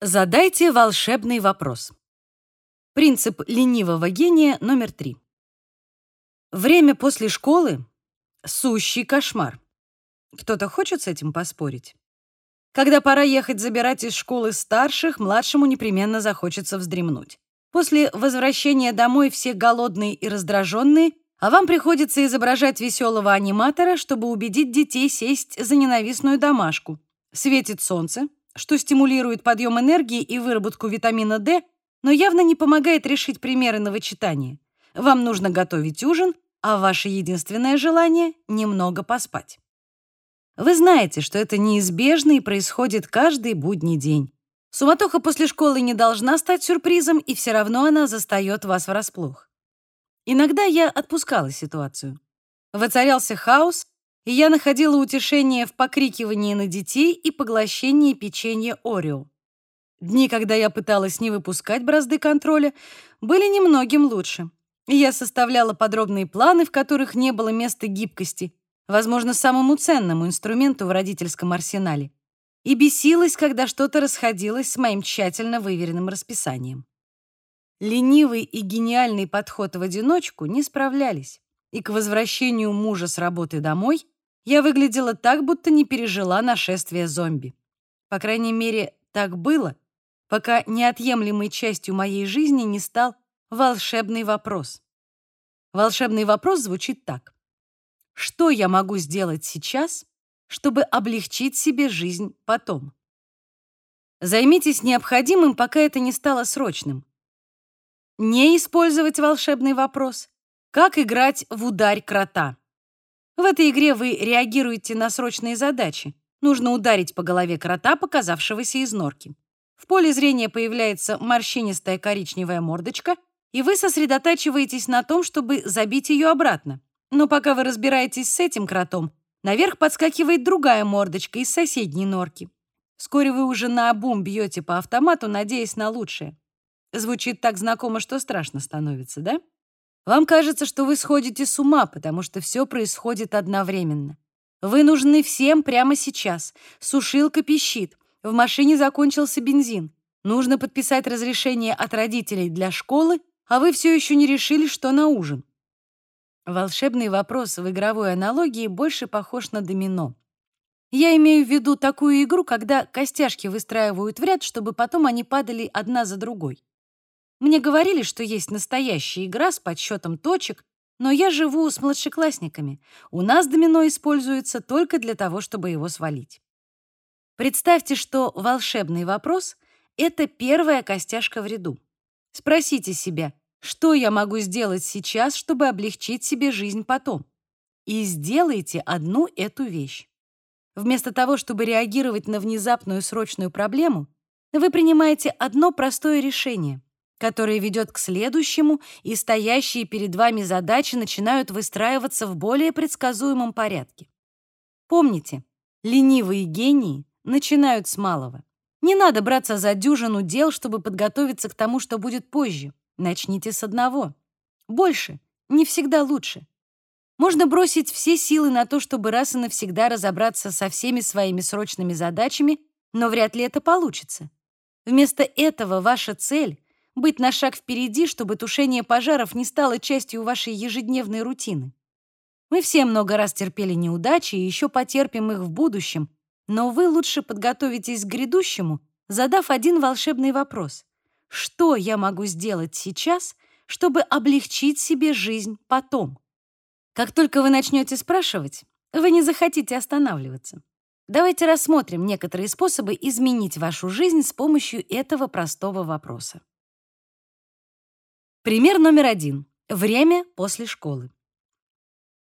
Задайте волшебный вопрос. Принцип ленивого гения номер три. Время после школы — сущий кошмар. Кто-то хочет с этим поспорить? Когда пора ехать забирать из школы старших, младшему непременно захочется вздремнуть. После возвращения домой все голодные и раздраженные, а вам приходится изображать веселого аниматора, чтобы убедить детей сесть за ненавистную домашку. Светит солнце, что стимулирует подъем энергии и выработку витамина D, но явно не помогает решить примеры на вычитание. Вам нужно готовить ужин, а ваше единственное желание — немного поспать. Вы знаете, что это неизбежно и происходит каждый будний день. Суматоха после школы не должна стать сюрпризом, и все равно она застает вас врасплох. Иногда я отпускала ситуацию. Воцарялся хаос, и я находила утешение в покрикивании на детей и поглощении печенья Орео. Дни, когда я пыталась не выпускать бразды контроля, были немногим лучше. Я составляла подробные планы, в которых не было места гибкости, возможно, самому ценному инструменту в родительском арсенале, и бесилась, когда что-то расходилось с моим тщательно выверенным расписанием. Ленивый и гениальный подход в одиночку не справлялись, и к возвращению мужа с работы домой я выглядела так, будто не пережила нашествие зомби. По крайней мере, так было, пока неотъемлемой частью моей жизни не стал волшебный вопрос. Волшебный вопрос звучит так. Что я могу сделать сейчас, чтобы облегчить себе жизнь потом? Займитесь необходимым, пока это не стало срочным. Не использовать волшебный вопрос. Как играть в ударь крота? В этой игре вы реагируете на срочные задачи. Нужно ударить по голове крота, показавшегося из норки. В поле зрения появляется морщинистая коричневая мордочка, и вы сосредотачиваетесь на том, чтобы забить ее обратно. Но пока вы разбираетесь с этим кротом, наверх подскакивает другая мордочка из соседней норки. Вскоре вы уже наобум бьете по автомату, надеясь на лучшее. Звучит так знакомо, что страшно становится, да? Вам кажется, что вы сходите с ума, потому что все происходит одновременно. Вы нужны всем прямо сейчас. Сушилка пищит. В машине закончился бензин. Нужно подписать разрешение от родителей для школы, а вы все еще не решили, что на ужин. Волшебный вопрос в игровой аналогии больше похож на домино. Я имею в виду такую игру, когда костяшки выстраивают в ряд, чтобы потом они падали одна за другой. Мне говорили, что есть настоящая игра с подсчетом точек, но я живу с младшеклассниками. У нас домино используется только для того, чтобы его свалить. Представьте, что волшебный вопрос — это первая костяшка в ряду. Спросите себя, что я могу сделать сейчас, чтобы облегчить себе жизнь потом? И сделайте одну эту вещь. Вместо того, чтобы реагировать на внезапную срочную проблему, вы принимаете одно простое решение — которое ведет к следующему, и стоящие перед вами задачи начинают выстраиваться в более предсказуемом порядке. Помните, ленивые гении начинают с малого. Не надо браться за дюжину дел, чтобы подготовиться к тому, что будет позже. Начните с одного. Больше не всегда лучше. Можно бросить все силы на то, чтобы раз и навсегда разобраться со всеми своими срочными задачами, но вряд ли это получится. Вместо этого ваша цель быть на шаг впереди, чтобы тушение пожаров не стало частью вашей ежедневной рутины. Мы все много раз терпели неудачи и еще потерпим их в будущем, но вы лучше подготовитесь к грядущему, задав один волшебный вопрос. Что я могу сделать сейчас, чтобы облегчить себе жизнь потом? Как только вы начнете спрашивать, вы не захотите останавливаться. Давайте рассмотрим некоторые способы изменить вашу жизнь с помощью этого простого вопроса. Пример номер один. Время после школы.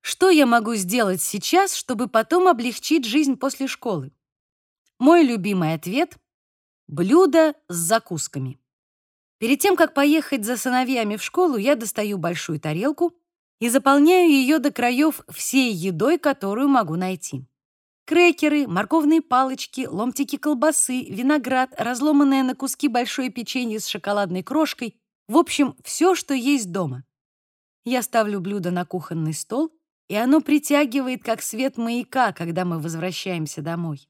Что я могу сделать сейчас, чтобы потом облегчить жизнь после школы? Мой любимый ответ — блюдо с закусками. Перед тем, как поехать за сыновьями в школу, я достаю большую тарелку и заполняю ее до краев всей едой, которую могу найти. Крекеры, морковные палочки, ломтики колбасы, виноград, разломанное на куски большое печенье с шоколадной крошкой — в общем, все, что есть дома. Я ставлю блюдо на кухонный стол, и оно притягивает, как свет маяка, когда мы возвращаемся домой.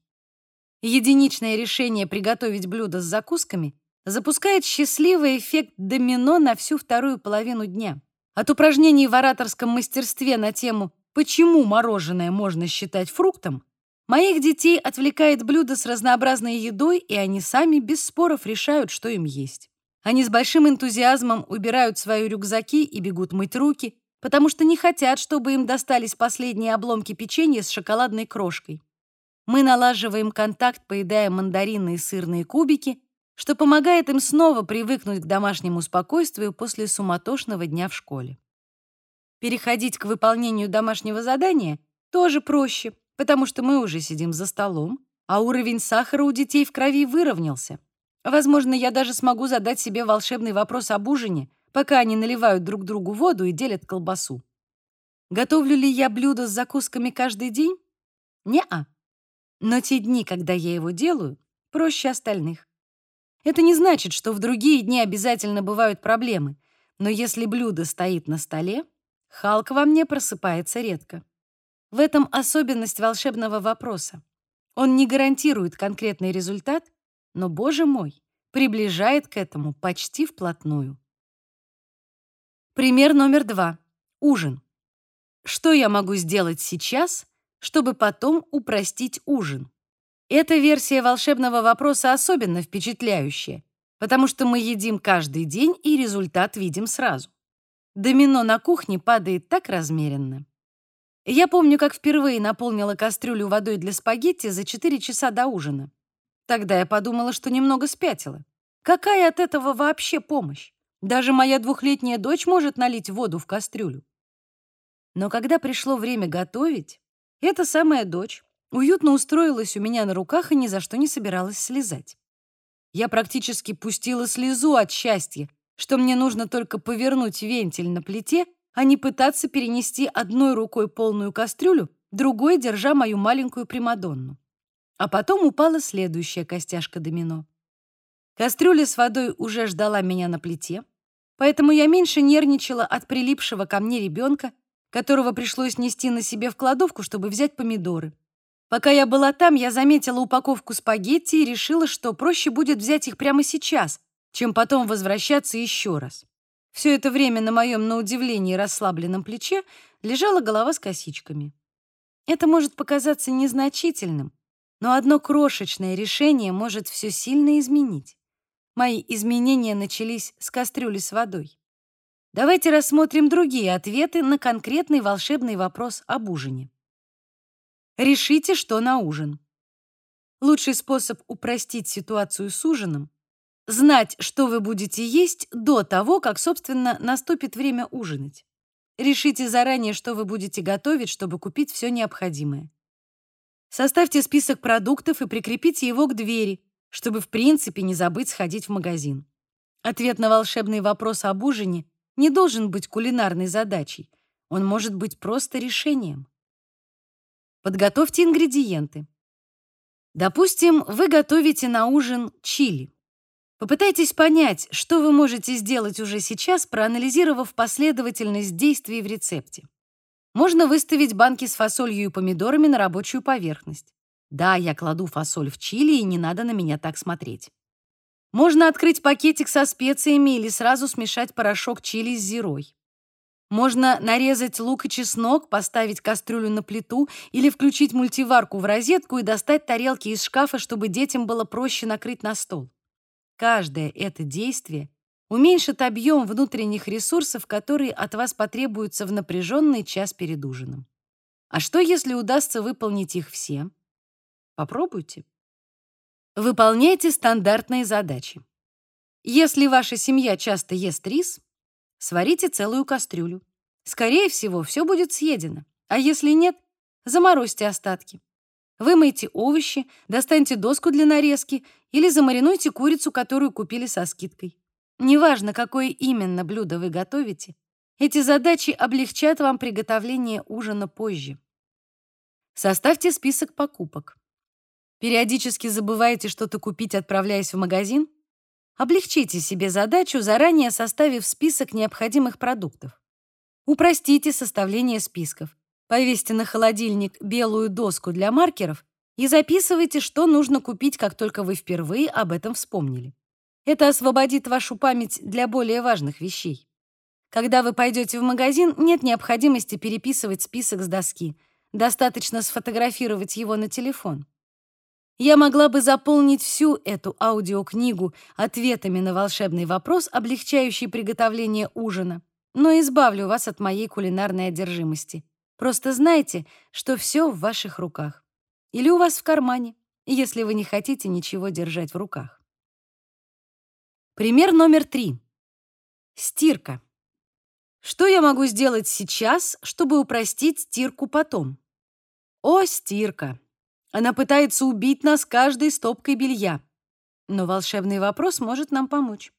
Единичное решение приготовить блюдо с закусками запускает счастливый эффект домино на всю вторую половину дня. От упражнений в ораторском мастерстве на тему «Почему мороженое можно считать фруктом?» моих детей отвлекает блюдо с разнообразной едой, и они сами без споров решают, что им есть. Они с большим энтузиазмом убирают свои рюкзаки и бегут мыть руки, потому что не хотят, чтобы им достались последние обломки печенья с шоколадной крошкой. Мы налаживаем контакт, поедая мандарины и сырные кубики, что помогает им снова привыкнуть к домашнему спокойствию после суматошного дня в школе. Переходить к выполнению домашнего задания тоже проще, потому что мы уже сидим за столом, а уровень сахара у детей в крови выровнялся. Возможно, я даже смогу задать себе волшебный вопрос об ужине, пока они наливают друг другу воду и делят колбасу. Готовлю ли я блюдо с закусками каждый день? Не-а. Но те дни, когда я его делаю, проще остальных. Это не значит, что в другие дни обязательно бывают проблемы, но если блюдо стоит на столе, Халк во мне просыпается редко. В этом особенность волшебного вопроса. Он не гарантирует конкретный результат, но, боже мой, приближает к этому почти вплотную. Пример номер два. Ужин. Что я могу сделать сейчас, чтобы потом упростить ужин? Эта версия волшебного вопроса особенно впечатляющая, потому что мы едим каждый день и результат видим сразу. Домино на кухне падает так размеренно. Я помню, как впервые наполнила кастрюлю водой для спагетти за 4 часа до ужина. Тогда я подумала, что немного спятила. Какая от этого вообще помощь? Даже моя двухлетняя дочь может налить воду в кастрюлю. Но когда пришло время готовить, эта самая дочь уютно устроилась у меня на руках и ни за что не собиралась слезать. Я практически пустила слезу от счастья, что мне нужно только повернуть вентиль на плите, а не пытаться перенести одной рукой полную кастрюлю, другой держа мою маленькую Примадонну. А потом упала следующая костяшка домино. Кастрюля с водой уже ждала меня на плите, поэтому я меньше нервничала от прилипшего ко мне ребенка, которого пришлось нести на себе в кладовку, чтобы взять помидоры. Пока я была там, я заметила упаковку спагетти и решила, что проще будет взять их прямо сейчас, чем потом возвращаться еще раз. Все это время на моем, на удивление, расслабленном плече лежала голова с косичками. Это может показаться незначительным, но одно крошечное решение может все сильно изменить. Мои изменения начались с кастрюли с водой. Давайте рассмотрим другие ответы на конкретный волшебный вопрос об ужине. Решите, что на ужин. Лучший способ упростить ситуацию с ужином знать, что вы будете есть до того, как, собственно, наступит время ужинать. Решите заранее, что вы будете готовить, чтобы купить все необходимое. Составьте список продуктов и прикрепите его к двери, чтобы в принципе не забыть сходить в магазин. Ответ на волшебный вопрос об ужине не должен быть кулинарной задачей. Он может быть просто решением. Подготовьте ингредиенты. Допустим, вы готовите на ужин чили. Попытайтесь понять, что вы можете сделать уже сейчас, проанализировав последовательность действий в рецепте. Можно выставить банки с фасолью и помидорами на рабочую поверхность. Да, я кладу фасоль в чили, и не надо на меня так смотреть. Можно открыть пакетик со специями или сразу смешать порошок чили с зирой. Можно нарезать лук и чеснок, поставить кастрюлю на плиту или включить мультиварку в розетку и достать тарелки из шкафа, чтобы детям было проще накрыть на стол. Каждое это действие уменьшит объем внутренних ресурсов, которые от вас потребуются в напряженный час перед ужином. А что, если удастся выполнить их все? Попробуйте. Выполняйте стандартные задачи. Если ваша семья часто ест рис, сварите целую кастрюлю. Скорее всего, все будет съедено. А если нет, заморозьте остатки. Вымойте овощи, достаньте доску для нарезки или замаринуйте курицу, которую купили со скидкой. Неважно, какое именно блюдо вы готовите, эти задачи облегчат вам приготовление ужина позже. Составьте список покупок. Периодически забываете что-то купить, отправляясь в магазин? Облегчите себе задачу, заранее составив список необходимых продуктов. Упростите составление списков. Повесьте на холодильник белую доску для маркеров и записывайте, что нужно купить, как только вы впервые об этом вспомнили. Это освободит вашу память для более важных вещей. Когда вы пойдете в магазин, нет необходимости переписывать список с доски. Достаточно сфотографировать его на телефон. Я могла бы заполнить всю эту аудиокнигу ответами на волшебный вопрос, облегчающий приготовление ужина, но избавлю вас от моей кулинарной одержимости. Просто знайте, что все в ваших руках. Или у вас в кармане, если вы не хотите ничего держать в руках. Пример номер три. Стирка. Что я могу сделать сейчас, чтобы упростить стирку потом? О, стирка! Она пытается убить нас каждой стопкой белья. Но волшебный вопрос может нам помочь.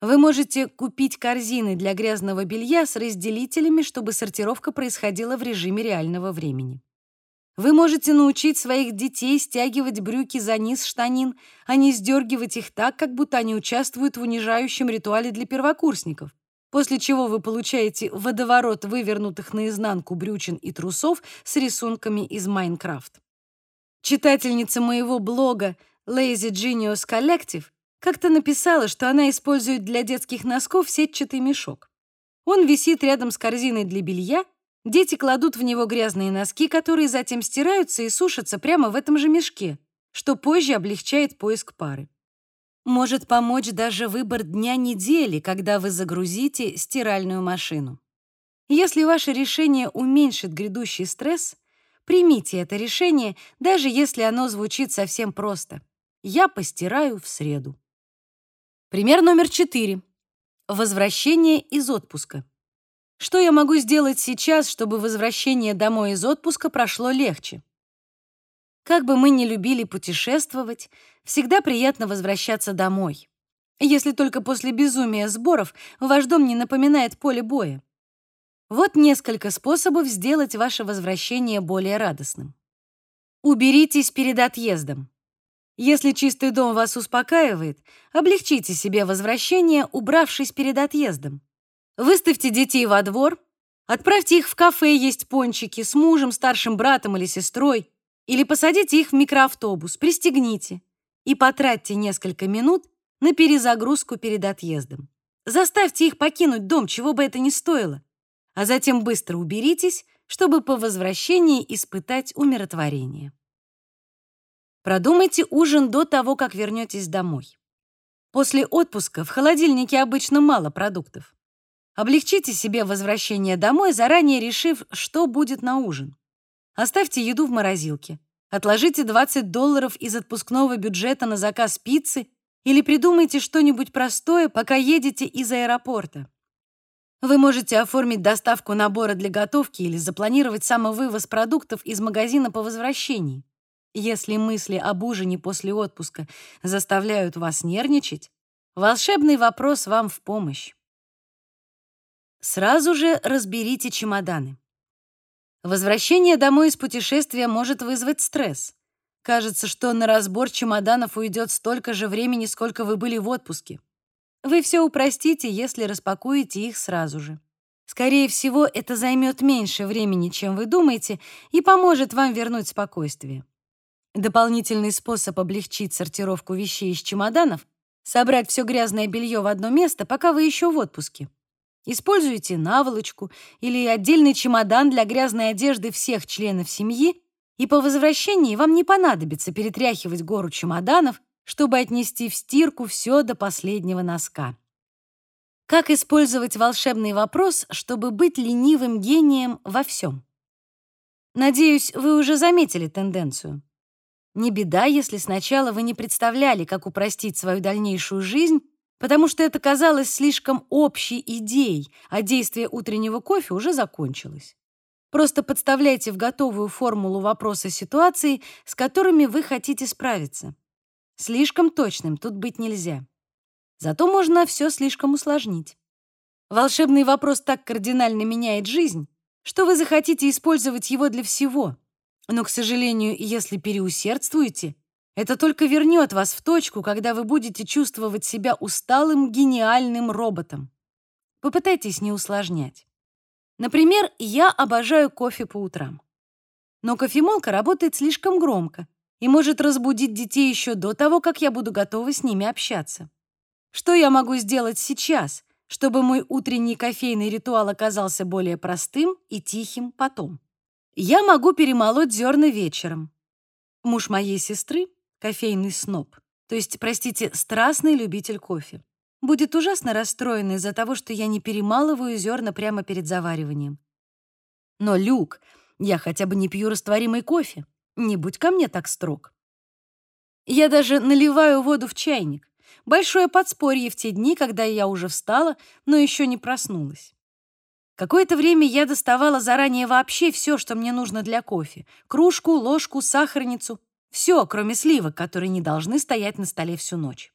Вы можете купить корзины для грязного белья с разделителями, чтобы сортировка происходила в режиме реального времени. Вы можете научить своих детей стягивать брюки за низ штанин, а не сдергивать их так, как будто они участвуют в унижающем ритуале для первокурсников, после чего вы получаете водоворот вывернутых наизнанку брючин и трусов с рисунками из Майнкрафт. Читательница моего блога Lazy Genius Collective как-то написала, что она использует для детских носков сетчатый мешок. Он висит рядом с корзиной для белья, Дети кладут в него грязные носки, которые затем стираются и сушатся прямо в этом же мешке, что позже облегчает поиск пары. Может помочь даже выбор дня недели, когда вы загрузите стиральную машину. Если ваше решение уменьшит грядущий стресс, примите это решение, даже если оно звучит совсем просто. Я постираю в среду. Пример номер четыре. Возвращение из отпуска. Что я могу сделать сейчас, чтобы возвращение домой из отпуска прошло легче? Как бы мы ни любили путешествовать, всегда приятно возвращаться домой. Если только после безумия сборов ваш дом не напоминает поле боя. Вот несколько способов сделать ваше возвращение более радостным. Уберитесь перед отъездом. Если чистый дом вас успокаивает, облегчите себе возвращение, убравшись перед отъездом. Выставьте детей во двор, отправьте их в кафе есть пончики с мужем, старшим братом или сестрой, или посадите их в микроавтобус, пристегните и потратьте несколько минут на перезагрузку перед отъездом. Заставьте их покинуть дом, чего бы это ни стоило, а затем быстро уберитесь, чтобы по возвращении испытать умиротворение. Продумайте ужин до того, как вернетесь домой. После отпуска в холодильнике обычно мало продуктов. Облегчите себе возвращение домой, заранее решив, что будет на ужин. Оставьте еду в морозилке. Отложите 20 долларов из отпускного бюджета на заказ пиццы или придумайте что-нибудь простое, пока едете из аэропорта. Вы можете оформить доставку набора для готовки или запланировать самовывоз продуктов из магазина по возвращении. Если мысли об ужине после отпуска заставляют вас нервничать, волшебный вопрос вам в помощь. Сразу же разберите чемоданы. Возвращение домой из путешествия может вызвать стресс. Кажется, что на разбор чемоданов уйдет столько же времени, сколько вы были в отпуске. Вы все упростите, если распакуете их сразу же. Скорее всего, это займет меньше времени, чем вы думаете, и поможет вам вернуть спокойствие. Дополнительный способ облегчить сортировку вещей из чемоданов — собрать все грязное белье в одно место, пока вы еще в отпуске. Используйте наволочку или отдельный чемодан для грязной одежды всех членов семьи, и по возвращении вам не понадобится перетряхивать гору чемоданов, чтобы отнести в стирку все до последнего носка. Как использовать волшебный вопрос, чтобы быть ленивым гением во всем? Надеюсь, вы уже заметили тенденцию. Не беда, если сначала вы не представляли, как упростить свою дальнейшую жизнь, потому что это казалось слишком общей идеей, а действие утреннего кофе уже закончилось. Просто подставляйте в готовую формулу вопроса ситуации, с которыми вы хотите справиться. Слишком точным тут быть нельзя. Зато можно все слишком усложнить. Волшебный вопрос так кардинально меняет жизнь, что вы захотите использовать его для всего. Но, к сожалению, если переусердствуете, это только вернет вас в точку, когда вы будете чувствовать себя усталым, гениальным роботом. Попытайтесь не усложнять. Например, я обожаю кофе по утрам. Но кофемолка работает слишком громко и может разбудить детей еще до того, как я буду готова с ними общаться. Что я могу сделать сейчас, чтобы мой утренний кофейный ритуал оказался более простым и тихим потом? Я могу перемолоть зерна вечером. Муж моей сестры — кофейный сноб, то есть, простите, страстный любитель кофе. Будет ужасно расстроен из-за того, что я не перемалываю зерна прямо перед завариванием. Но, Люк, я хотя бы не пью растворимый кофе. Не будь ко мне так строг. Я даже наливаю воду в чайник. Большое подспорье в те дни, когда я уже встала, но еще не проснулась. Какое-то время я доставала заранее вообще все, что мне нужно для кофе. Кружку, ложку, сахарницу. Все, кроме сливок, которые не должны стоять на столе всю ночь.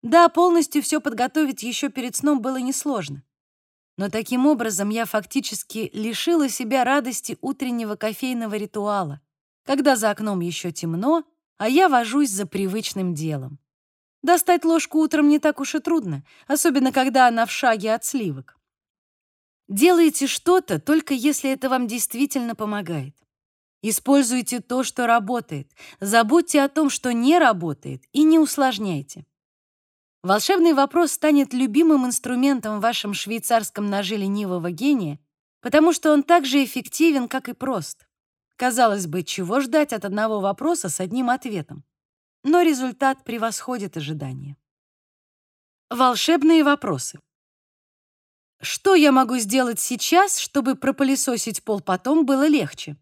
Да, полностью все подготовить еще перед сном было несложно. Но таким образом я фактически лишила себя радости утреннего кофейного ритуала, когда за окном еще темно, а я вожусь за привычным делом. Достать ложку утром не так уж и трудно, особенно когда она в шаге от сливок. Делайте что-то, только если это вам действительно помогает. Используйте то, что работает. Забудьте о том, что не работает, и не усложняйте. Волшебный вопрос станет любимым инструментом в вашем швейцарском ноже ленивого гения, потому что он так же эффективен, как и прост. Казалось бы, чего ждать от одного вопроса с одним ответом? Но результат превосходит ожидания. Волшебные вопросы. Что я могу сделать сейчас, чтобы пропылесосить пол потом было легче?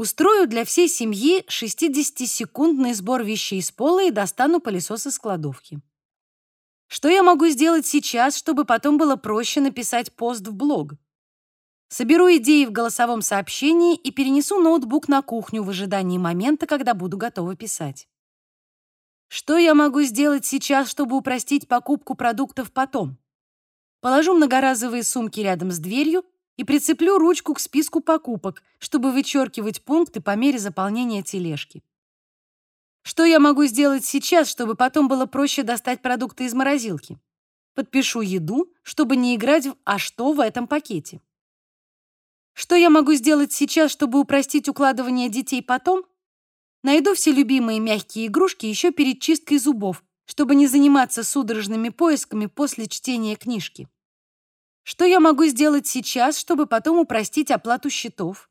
Устрою для всей семьи 60-секундный сбор вещей с пола и достану пылесос из кладовки. Что я могу сделать сейчас, чтобы потом было проще написать пост в блог? Соберу идеи в голосовом сообщении и перенесу ноутбук на кухню в ожидании момента, когда буду готова писать. Что я могу сделать сейчас, чтобы упростить покупку продуктов потом? Положу многоразовые сумки рядом с дверью и прицеплю ручку к списку покупок, чтобы вычеркивать пункты по мере заполнения тележки. Что я могу сделать сейчас, чтобы потом было проще достать продукты из морозилки? Подпишу еду, чтобы не играть в «а что в этом пакете?». Что я могу сделать сейчас, чтобы упростить укладывание детей потом? Найду все любимые мягкие игрушки еще перед чисткой зубов, чтобы не заниматься судорожными поисками после чтения книжки. Что я могу сделать сейчас, чтобы потом упростить оплату счетов?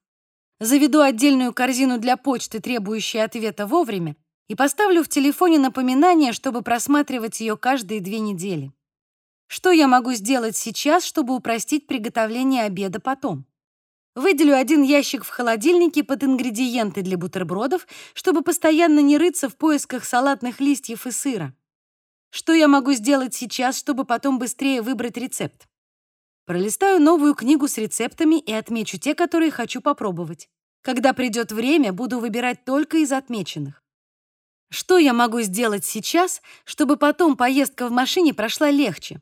Заведу отдельную корзину для почты, требующей ответа вовремя, и поставлю в телефоне напоминание, чтобы просматривать ее каждые две недели. Что я могу сделать сейчас, чтобы упростить приготовление обеда потом? Выделю один ящик в холодильнике под ингредиенты для бутербродов, чтобы постоянно не рыться в поисках салатных листьев и сыра. Что я могу сделать сейчас, чтобы потом быстрее выбрать рецепт? Пролистаю новую книгу с рецептами и отмечу те, которые хочу попробовать. Когда придет время, буду выбирать только из отмеченных. Что я могу сделать сейчас, чтобы потом поездка в машине прошла легче?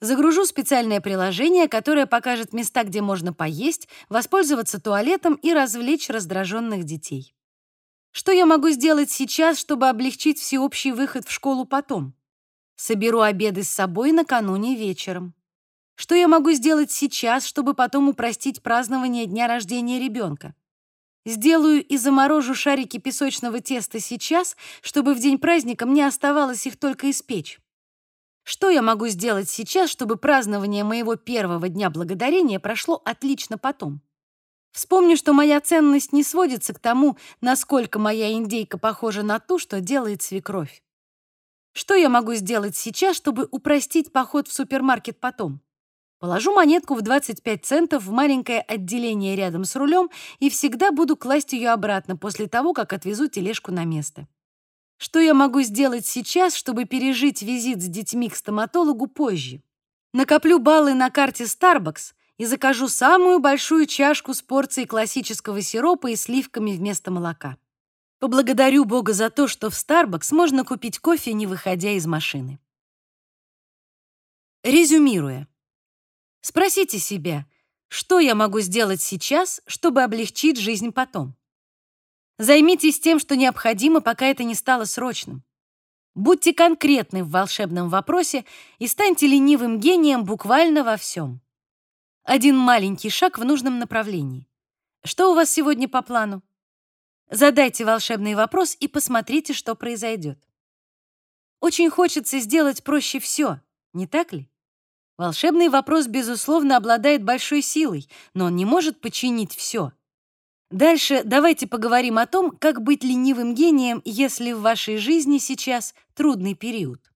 Загружу специальное приложение, которое покажет места, где можно поесть, воспользоваться туалетом и развлечь раздраженных детей. Что я могу сделать сейчас, чтобы облегчить всеобщий выход в школу потом? Соберу обеды с собой накануне вечером. Что я могу сделать сейчас, чтобы потом упростить празднование дня рождения ребенка? Сделаю и заморожу шарики песочного теста сейчас, чтобы в день праздника мне оставалось их только испечь. Что я могу сделать сейчас, чтобы празднование моего первого дня благодарения прошло отлично потом? Вспомню, что моя ценность не сводится к тому, насколько моя индейка похожа на ту, что делает свекровь. Что я могу сделать сейчас, чтобы упростить поход в супермаркет потом? Положу монетку в 25 центов в маленькое отделение рядом с рулем и всегда буду класть ее обратно после того, как отвезу тележку на место. Что я могу сделать сейчас, чтобы пережить визит с детьми к стоматологу позже? Накоплю баллы на карте Starbucks и закажу самую большую чашку с порцией классического сиропа и сливками вместо молока. Поблагодарю Бога за то, что в Starbucks можно купить кофе, не выходя из машины. Резюмируя. Спросите себя, что я могу сделать сейчас, чтобы облегчить жизнь потом? Займитесь тем, что необходимо, пока это не стало срочным. Будьте конкретны в волшебном вопросе и станьте ленивым гением буквально во всем. Один маленький шаг в нужном направлении. Что у вас сегодня по плану? Задайте волшебный вопрос и посмотрите, что произойдет. Очень хочется сделать проще все, не так ли? Волшебный вопрос, безусловно, обладает большой силой, но он не может починить все. Дальше давайте поговорим о том, как быть ленивым гением, если в вашей жизни сейчас трудный период.